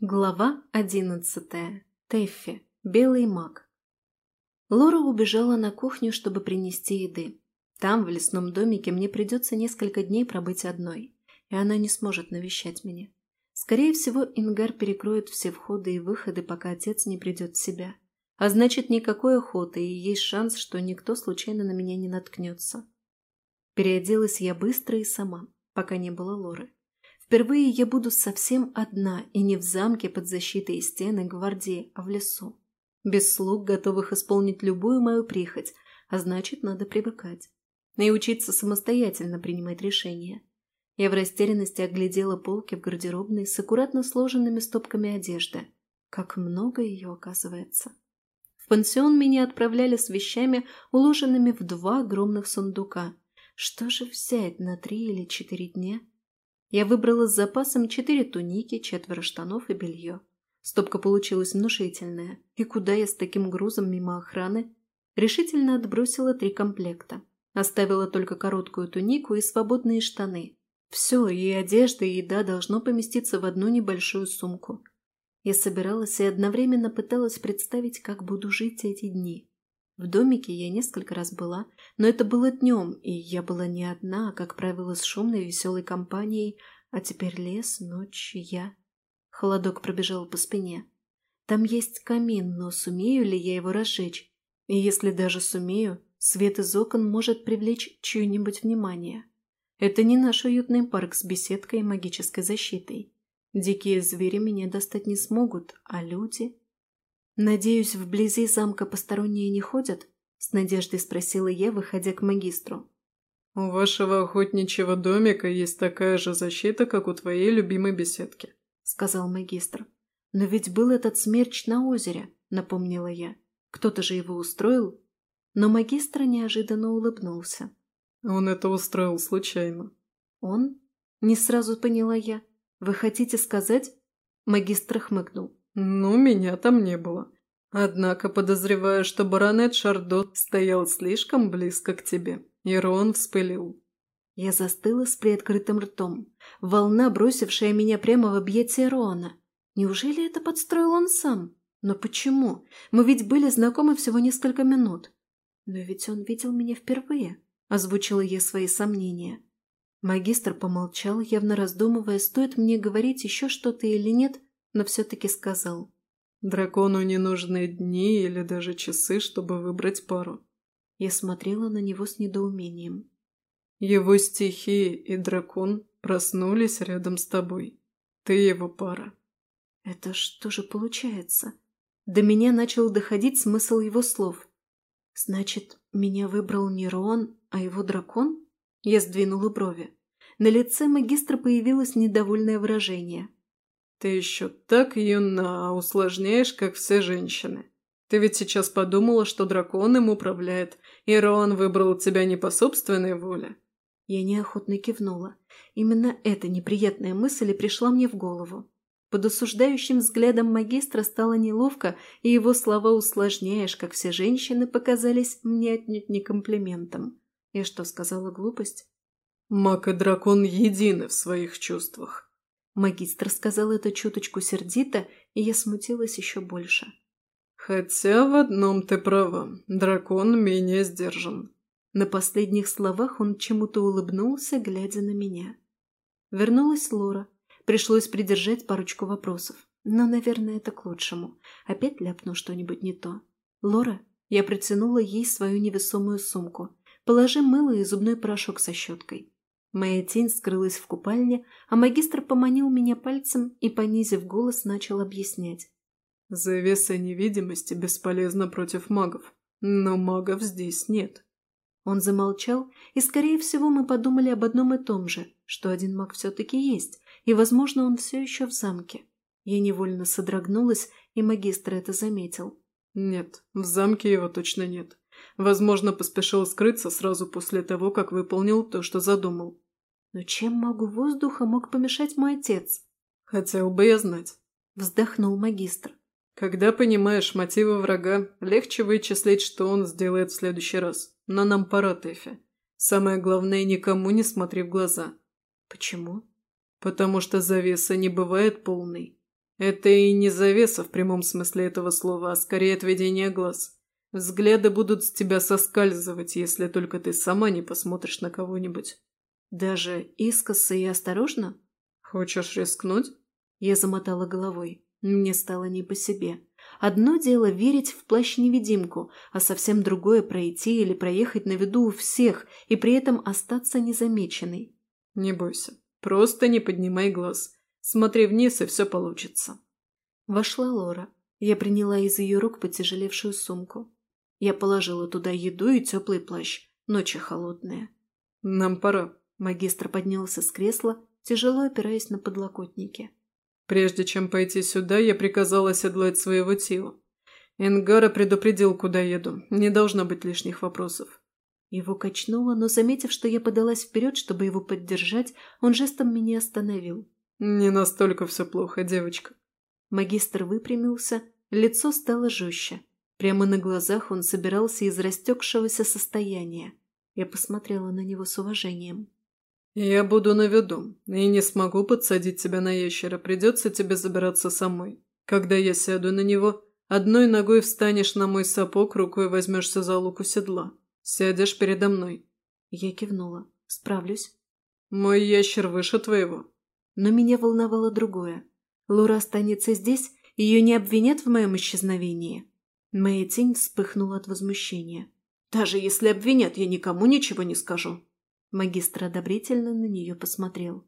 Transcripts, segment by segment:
Глава одиннадцатая. Тэффи. Белый маг. Лора убежала на кухню, чтобы принести еды. Там, в лесном домике, мне придется несколько дней пробыть одной, и она не сможет навещать меня. Скорее всего, Ингар перекроет все входы и выходы, пока отец не придет в себя. А значит, никакой охоты, и есть шанс, что никто случайно на меня не наткнется. Переоделась я быстро и сама, пока не было Лоры. Впервые я буду совсем одна и не в замке под защитой стены гвардии, а в лесу. Без слуг, готовых исполнить любую мою прихоть, а значит, надо привыкать. И учиться самостоятельно принимать решения. Я в растерянности оглядела полки в гардеробной с аккуратно сложенными стопками одежды. Как много ее оказывается. В пансион меня отправляли с вещами, уложенными в два огромных сундука. Что же взять на три или четыре дня? Я выбрала с запасом четыре туники, четверо штанов и белье. Стопка получилась внушительная. И куда я с таким грузом мимо охраны? Решительно отбросила три комплекта. Оставила только короткую тунику и свободные штаны. Все, и одежда, и еда должно поместиться в одну небольшую сумку. Я собиралась и одновременно пыталась представить, как буду жить эти дни. В домике я несколько раз была, но это было днем, и я была не одна, а, как правило, с шумной веселой компанией, а теперь лес, ночь, я. Холодок пробежал по спине. Там есть камин, но сумею ли я его разжечь? И если даже сумею, свет из окон может привлечь чье-нибудь внимание. Это не наш уютный парк с беседкой и магической защитой. Дикие звери меня достать не смогут, а люди... «Надеюсь, вблизи замка посторонние не ходят?» – с надеждой спросила я, выходя к магистру. «У вашего охотничьего домика есть такая же защита, как у твоей любимой беседки», – сказал магистр. «Но ведь был этот смерч на озере», – напомнила я. «Кто-то же его устроил?» Но магистр неожиданно улыбнулся. «Он это устроил случайно». «Он?» – не сразу поняла я. «Вы хотите сказать?» Магистр хмыкнул. «Ну, меня там не было. Однако подозреваю, что баронет Шардот стоял слишком близко к тебе, и Рон вспылил». Я застыла с приоткрытым ртом. Волна, бросившая меня прямо в объятия Рона. Неужели это подстроил он сам? Но почему? Мы ведь были знакомы всего несколько минут. Но ведь он видел меня впервые, озвучила я свои сомнения. Магистр помолчал, явно раздумывая, стоит мне говорить еще что-то или нет, но все-таки сказал. «Дракону не нужны дни или даже часы, чтобы выбрать пару». Я смотрела на него с недоумением. «Его стихии и дракон проснулись рядом с тобой. Ты его пара». «Это что же получается?» До меня начал доходить смысл его слов. «Значит, меня выбрал не Рон, а его дракон?» Я сдвинула брови. На лице магистра появилось недовольное выражение. «Ты еще так юна, а усложняешь, как все женщины. Ты ведь сейчас подумала, что дракон им управляет, и Роан выбрал тебя не по собственной воле». Я неохотно кивнула. Именно эта неприятная мысль и пришла мне в голову. Под осуждающим взглядом магистра стало неловко, и его слова «усложняешь, как все женщины» показались мне отнюдь не комплиментом. Я что, сказала глупость? «Маг и дракон едины в своих чувствах», Магистр сказал это чуточку сердито, и я смутилась еще больше. «Хотя в одном ты права, дракон менее сдержан». На последних словах он чему-то улыбнулся, глядя на меня. Вернулась Лора. Пришлось придержать парочку вопросов. Но, наверное, это к лучшему. Опять ляпну что-нибудь не то. «Лора?» Я протянула ей свою невесомую сумку. «Положи мыло и зубной порошок со щеткой. Моя тень скрылась в купальне, а магистр поманил меня пальцем и, понизив голос, начал объяснять. «Завеса невидимости бесполезна против магов, но магов здесь нет». Он замолчал, и, скорее всего, мы подумали об одном и том же, что один маг все-таки есть, и, возможно, он все еще в замке. Я невольно содрогнулась, и магистр это заметил. «Нет, в замке его точно нет. Возможно, поспешил скрыться сразу после того, как выполнил то, что задумал. Но чем могу воздуха мог помешать мой отец? Хотел бы я знать. Вздохнул магистр. Когда понимаешь мотивы врага, легче вычислить, что он сделает в следующий раз. Но нам пора, Тэфи. Самое главное, никому не смотри в глаза. Почему? Потому что завеса не бывает полной. Это и не завеса в прямом смысле этого слова, а скорее отведение глаз. Взгляды будут с тебя соскальзывать, если только ты сама не посмотришь на кого-нибудь. Даже искоса и осторожно? Хочешь рискнуть? Я замотала головой. Мне стало не по себе. Одно дело верить в плащ-невидимку, а совсем другое пройти или проехать на виду у всех и при этом остаться незамеченной. Не бойся. Просто не поднимай глаз. Смотри вниз, и все получится. Вошла Лора. Я приняла из ее рук потяжелевшую сумку. Я положила туда еду и теплый плащ. Ночи холодные. «Нам пора». Магистр поднялся с кресла, тяжело опираясь на подлокотники. «Прежде чем пойти сюда, я приказал оседлать своего Тио. Энгара предупредил, куда еду. Не должно быть лишних вопросов». Его качнуло, но, заметив, что я подалась вперед, чтобы его поддержать, он жестом меня остановил. «Не настолько все плохо, девочка». Магистр выпрямился, лицо стало жестче. Прямо на глазах он собирался из растекшегося состояния. Я посмотрела на него с уважением. «Я буду на виду, и не смогу подсадить тебя на ящера. Придется тебе забираться самой. Когда я сяду на него, одной ногой встанешь на мой сапог, рукой возьмешься за луку седла. Сядешь передо мной». Я кивнула. «Справлюсь». «Мой ящер выше твоего». Но меня волновало другое. Лора останется здесь, ее не обвинят в моем исчезновении. Моя тень вспыхнула от возмущения. «Даже если обвинят, я никому ничего не скажу». Магистр одобрительно на нее посмотрел.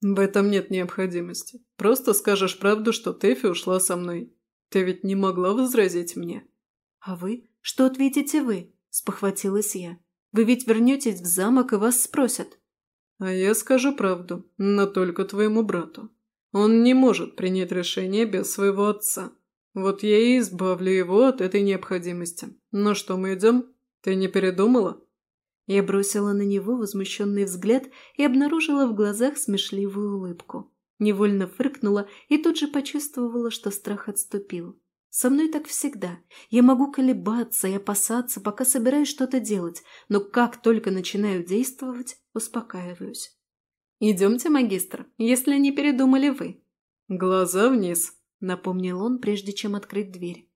«В этом нет необходимости. Просто скажешь правду, что Тэфи ушла со мной. Ты ведь не могла возразить мне». «А вы? Что ответите вы?» – спохватилась я. «Вы ведь вернетесь в замок и вас спросят». «А я скажу правду, но только твоему брату. Он не может принять решение без своего отца. Вот я и избавлю его от этой необходимости. Ну что, мы идем? Ты не передумала?» Я бросила на него возмущенный взгляд и обнаружила в глазах смешливую улыбку. Невольно фыркнула и тут же почувствовала, что страх отступил. Со мной так всегда. Я могу колебаться и опасаться, пока собираюсь что-то делать, но как только начинаю действовать, успокаиваюсь. «Идемте, магистр, если не передумали вы». «Глаза вниз», напомнил он, прежде чем открыть дверь.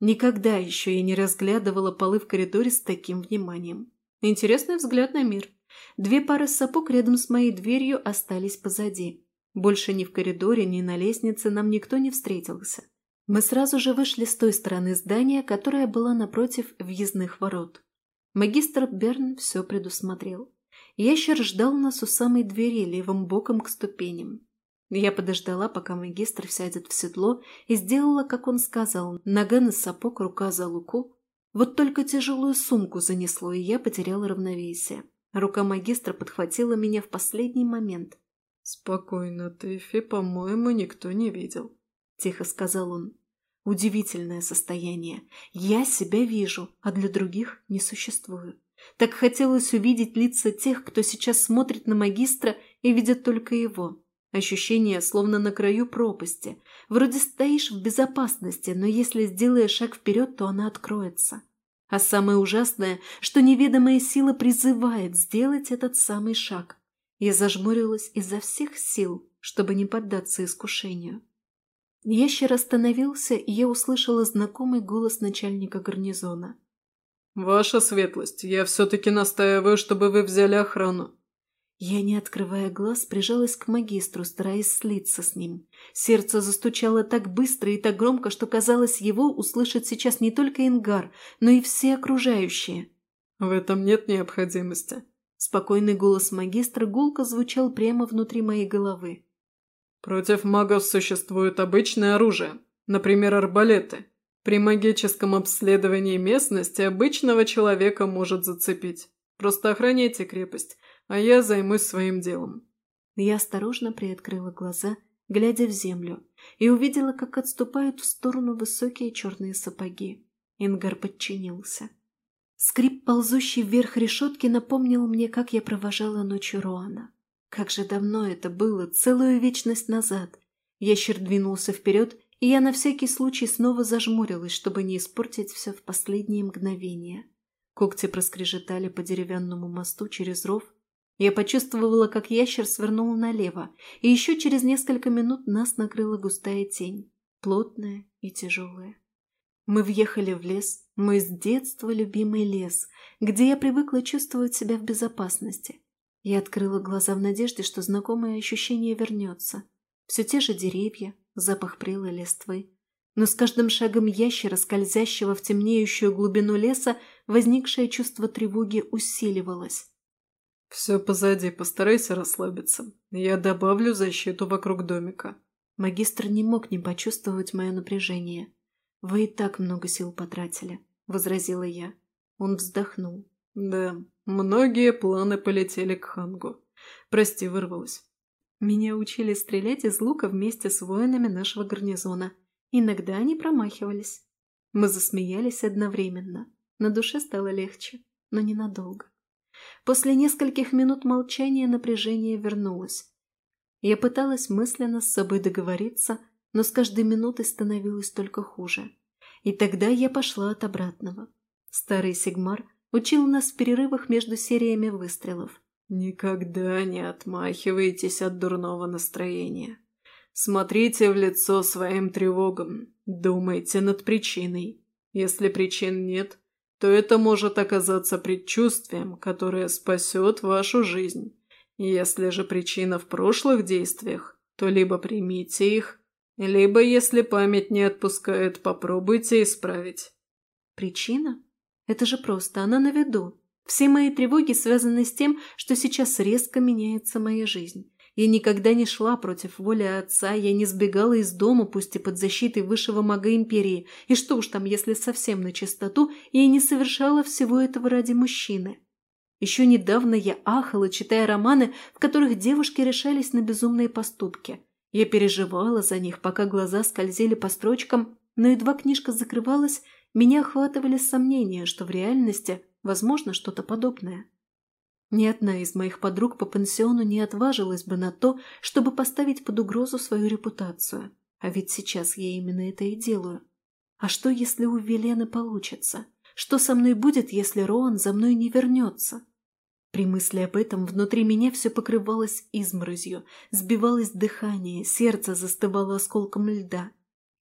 Никогда еще я не разглядывала полы в коридоре с таким вниманием. Интересный взгляд на мир. Две пары сапог рядом с моей дверью остались позади. Больше ни в коридоре, ни на лестнице нам никто не встретился. Мы сразу же вышли с той стороны здания, которая была напротив въездных ворот. Магистр Берн все предусмотрел. Ящер ждал нас у самой двери, левым боком к ступеням. Я подождала, пока магистр сядет в седло, и сделала, как он сказал, нога на сапог, рука за луку. Вот только тяжелую сумку занесло, и я потеряла равновесие. Рука магистра подхватила меня в последний момент. «Спокойно, Тэфи, по-моему, никто не видел», – тихо сказал он. Удивительное состояние. Я себя вижу, а для других не существую. Так хотелось увидеть лица тех, кто сейчас смотрит на магистра и видит только его. Ощущение, словно на краю пропасти. Вроде стоишь в безопасности, но если сделаешь шаг вперед, то она откроется. А самое ужасное, что неведомая сила призывает сделать этот самый шаг. Я зажмурилась изо всех сил, чтобы не поддаться искушению. Ящер остановился, и я услышала знакомый голос начальника гарнизона. «Ваша светлость, я все-таки настаиваю, чтобы вы взяли охрану. Я, не открывая глаз, прижалась к магистру, стараясь слиться с ним. Сердце застучало так быстро и так громко, что казалось, его услышать сейчас не только Ингар, но и все окружающие. «В этом нет необходимости». Спокойный голос магистра гулко звучал прямо внутри моей головы. «Против магов существует обычное оружие, например, арбалеты. При магическом обследовании местности обычного человека может зацепить. Просто охраняйте крепость» а я займусь своим делом». Я осторожно приоткрыла глаза, глядя в землю, и увидела, как отступают в сторону высокие черные сапоги. Ингар подчинился. Скрип, ползущий вверх решетки, напомнил мне, как я провожала ночью Роана. Как же давно это было, целую вечность назад. Ящер двинулся вперед, и я на всякий случай снова зажмурилась, чтобы не испортить все в последние мгновения. Когти проскрежетали по деревянному мосту через ров, Я почувствовала, как ящер свернул налево, и еще через несколько минут нас накрыла густая тень, плотная и тяжелая. Мы въехали в лес, мой с детства любимый лес, где я привыкла чувствовать себя в безопасности. Я открыла глаза в надежде, что знакомое ощущение вернется. Все те же деревья, запах прелой листвы. Но с каждым шагом ящера, скользящего в темнеющую глубину леса, возникшее чувство тревоги усиливалось. «Все позади, постарайся расслабиться. Я добавлю защиту вокруг домика». Магистр не мог не почувствовать мое напряжение. «Вы и так много сил потратили», — возразила я. Он вздохнул. «Да, многие планы полетели к Хангу. Прости, вырвалась». Меня учили стрелять из лука вместе с воинами нашего гарнизона. Иногда они промахивались. Мы засмеялись одновременно. На душе стало легче, но ненадолго. После нескольких минут молчания напряжение вернулось. Я пыталась мысленно с собой договориться, но с каждой минутой становилось только хуже. И тогда я пошла от обратного. Старый Сигмар учил нас в перерывах между сериями выстрелов. «Никогда не отмахивайтесь от дурного настроения. Смотрите в лицо своим тревогам, думайте над причиной. Если причин нет, то это может оказаться предчувствием, которое спасет вашу жизнь. Если же причина в прошлых действиях, то либо примите их, либо, если память не отпускает, попробуйте исправить. Причина? Это же просто, она на виду. Все мои тревоги связаны с тем, что сейчас резко меняется моя жизнь. Я никогда не шла против воли отца, я не сбегала из дома, пусть и под защитой высшего мага Империи. И что уж там, если совсем на чистоту, я не совершала всего этого ради мужчины. Еще недавно я ахала, читая романы, в которых девушки решались на безумные поступки. Я переживала за них, пока глаза скользили по строчкам, но едва книжка закрывалась, меня охватывали сомнения, что в реальности возможно что-то подобное. Ни одна из моих подруг по пансиону не отважилась бы на то, чтобы поставить под угрозу свою репутацию. А ведь сейчас я именно это и делаю. А что, если у Велены получится? Что со мной будет, если Роан за мной не вернется? При мысли об этом внутри меня все покрывалось изморозью, сбивалось дыхание, сердце застывало осколком льда.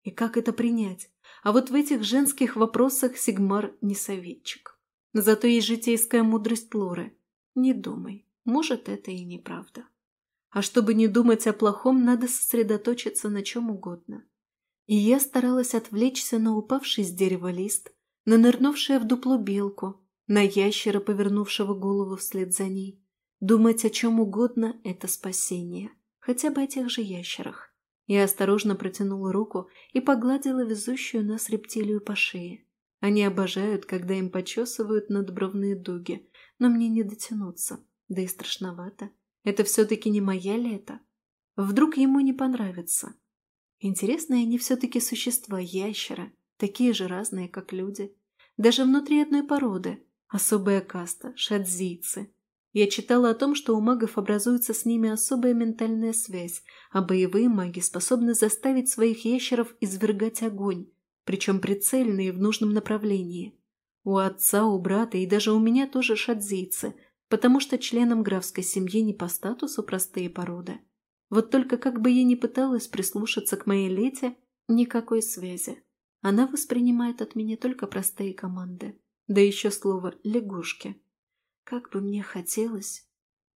И как это принять? А вот в этих женских вопросах Сигмар не советчик. Зато есть житейская мудрость Лоры – не думай, может, это и неправда. А чтобы не думать о плохом, надо сосредоточиться на чем угодно. И я старалась отвлечься на упавший с дерева лист, на нырнувшее в дупло белку, на ящера, повернувшего голову вслед за ней. Думать о чем угодно – это спасение. Хотя бы о тех же ящерах. Я осторожно протянула руку и погладила везущую нас рептилию по шее. Они обожают, когда им почесывают надбровные дуги, но мне не дотянуться, да и страшновато. Это все-таки не моя лето. Вдруг ему не понравится. Интересные они все-таки существа, ящера, такие же разные, как люди. Даже внутри одной породы. Особая каста, шадзийцы. Я читала о том, что у магов образуется с ними особая ментальная связь, а боевые маги способны заставить своих ящеров извергать огонь, причем прицельно и в нужном направлении. У отца, у брата и даже у меня тоже шадзийцы, потому что членам графской семьи не по статусу простые породы. Вот только как бы я ни пыталась прислушаться к моей лете, никакой связи. Она воспринимает от меня только простые команды. Да еще слово «лягушки». Как бы мне хотелось...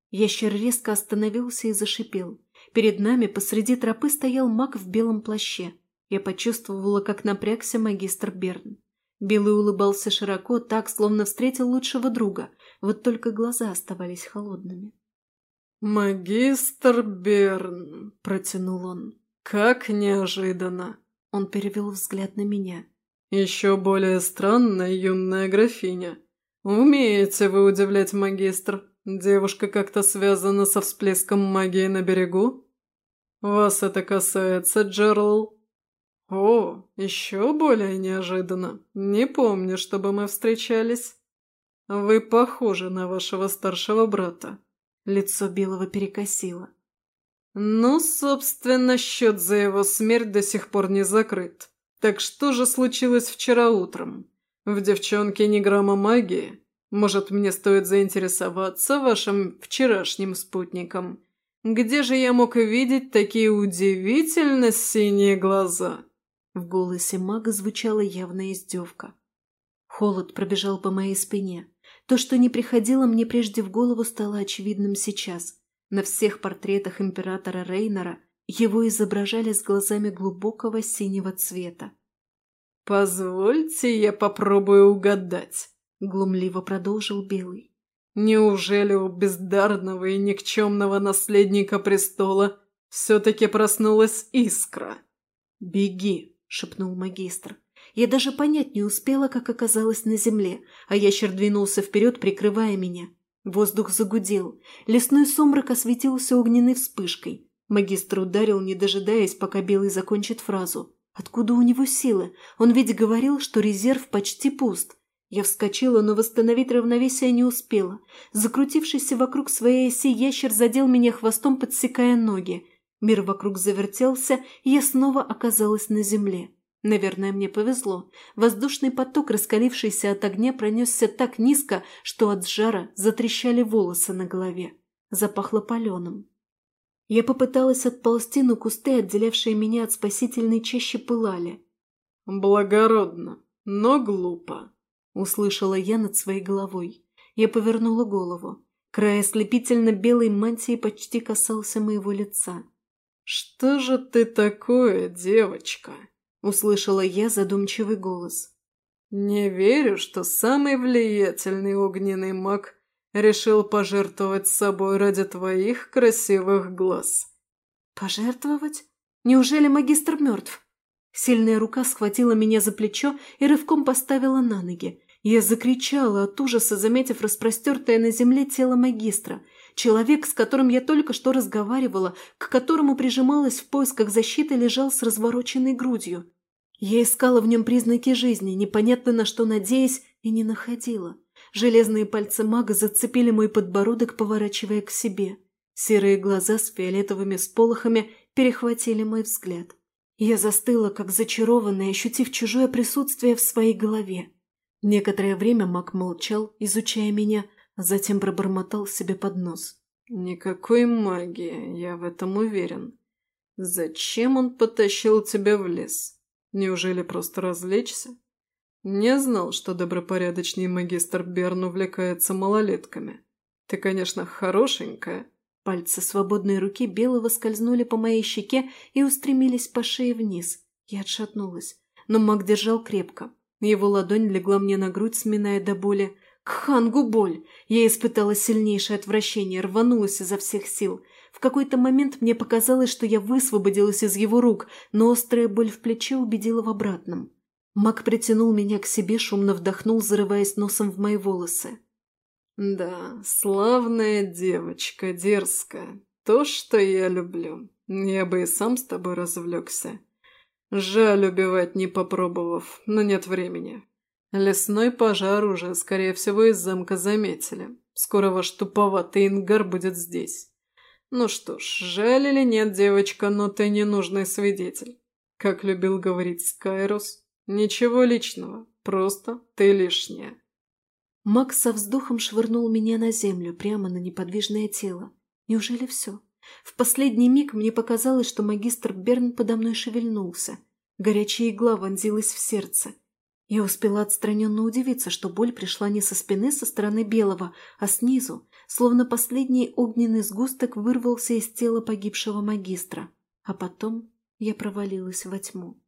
Ящер резко остановился и зашипел. Перед нами посреди тропы стоял маг в белом плаще. Я почувствовала, как напрягся магистр Берн. Белый улыбался широко, так, словно встретил лучшего друга, вот только глаза оставались холодными. «Магистр Берн», — протянул он, — «как неожиданно!» Он перевел взгляд на меня. «Еще более странная юная графиня. Умеете вы удивлять, магистр? Девушка как-то связана со всплеском магии на берегу? Вас это касается, Джерл?» «О, еще более неожиданно. Не помню, чтобы мы встречались. Вы похожи на вашего старшего брата». Лицо Белого перекосило. «Ну, собственно, счет за его смерть до сих пор не закрыт. Так что же случилось вчера утром? В девчонке ни грамма магии. Может, мне стоит заинтересоваться вашим вчерашним спутником? Где же я мог видеть такие удивительно синие глаза?» В голосе мага звучала явная издевка. Холод пробежал по моей спине. То, что не приходило мне прежде в голову, стало очевидным сейчас. На всех портретах императора Рейнера его изображали с глазами глубокого синего цвета. «Позвольте, я попробую угадать», — глумливо продолжил Белый. «Неужели у бездарного и никчемного наследника престола все-таки проснулась искра?» «Беги», — шепнул магистр. Я даже понять не успела, как оказалась на земле, а ящер двинулся вперед, прикрывая меня. Воздух загудел. Лесной сумрак осветился огненной вспышкой. Магистр ударил, не дожидаясь, пока Белый закончит фразу. Откуда у него силы? Он ведь говорил, что резерв почти пуст. Я вскочила, но восстановить равновесие не успела. Закрутившийся вокруг своей оси ящер задел меня хвостом, подсекая ноги. Мир вокруг завертелся, и я снова оказалась на земле. Наверное, мне повезло. Воздушный поток, раскалившийся от огня, пронесся так низко, что от жара затрещали волосы на голове. Запахло паленым. Я попыталась отползти, но кусты, отделявшие меня от спасительной чащи, пылали. «Благородно, но глупо», — услышала я над своей головой. Я повернула голову. Край ослепительно белой мантии почти касался моего лица. «Что же ты такое, девочка?» — услышала я задумчивый голос. «Не верю, что самый влиятельный огненный маг решил пожертвовать собой ради твоих красивых глаз». «Пожертвовать? Неужели магистр мертв?» Сильная рука схватила меня за плечо и рывком поставила на ноги. Я закричала от ужаса, заметив распростертое на земле тело магистра. Человек, с которым я только что разговаривала, к которому прижималась в поисках защиты, лежал с развороченной грудью. Я искала в нем признаки жизни, непонятно на что надеясь, и не находила. Железные пальцы мага зацепили мой подбородок, поворачивая к себе. Серые глаза с фиолетовыми сполохами перехватили мой взгляд. Я застыла, как зачарованная, ощутив чужое присутствие в своей голове. Некоторое время маг молчал, изучая меня, затем пробормотал себе под нос. «Никакой магии, я в этом уверен. Зачем он потащил тебя в лес? Неужели просто развлечься?» «Не знал, что добропорядочный магистр Берн увлекается малолетками. Ты, конечно, хорошенькая». Пальцы свободной руки белого скользнули по моей щеке и устремились по шее вниз. Я отшатнулась, но маг держал крепко. Его ладонь легла мне на грудь, сминая до боли. К хангу боль! Я испытала сильнейшее отвращение, рванулась изо всех сил. В какой-то момент мне показалось, что я высвободилась из его рук, но острая боль в плече убедила в обратном. Мак притянул меня к себе, шумно вдохнул, зарываясь носом в мои волосы. «Да, славная девочка, дерзкая. То, что я люблю. Я бы и сам с тобой развлекся. Жаль убивать, не попробовав, но нет времени. Лесной пожар уже, скорее всего, из замка заметили. Скоро ваш туповатый ингар будет здесь. Ну что ж, жаль или нет, девочка, но ты ненужный свидетель. Как любил говорить Скайрус, «Ничего личного, просто ты лишняя». Макс со вздохом швырнул меня на землю, прямо на неподвижное тело. Неужели все? В последний миг мне показалось, что магистр Берн подо мной шевельнулся. Горячая игла вонзилась в сердце. Я успела отстраненно удивиться, что боль пришла не со спины со стороны белого, а снизу, словно последний огненный сгусток вырвался из тела погибшего магистра. А потом я провалилась во тьму.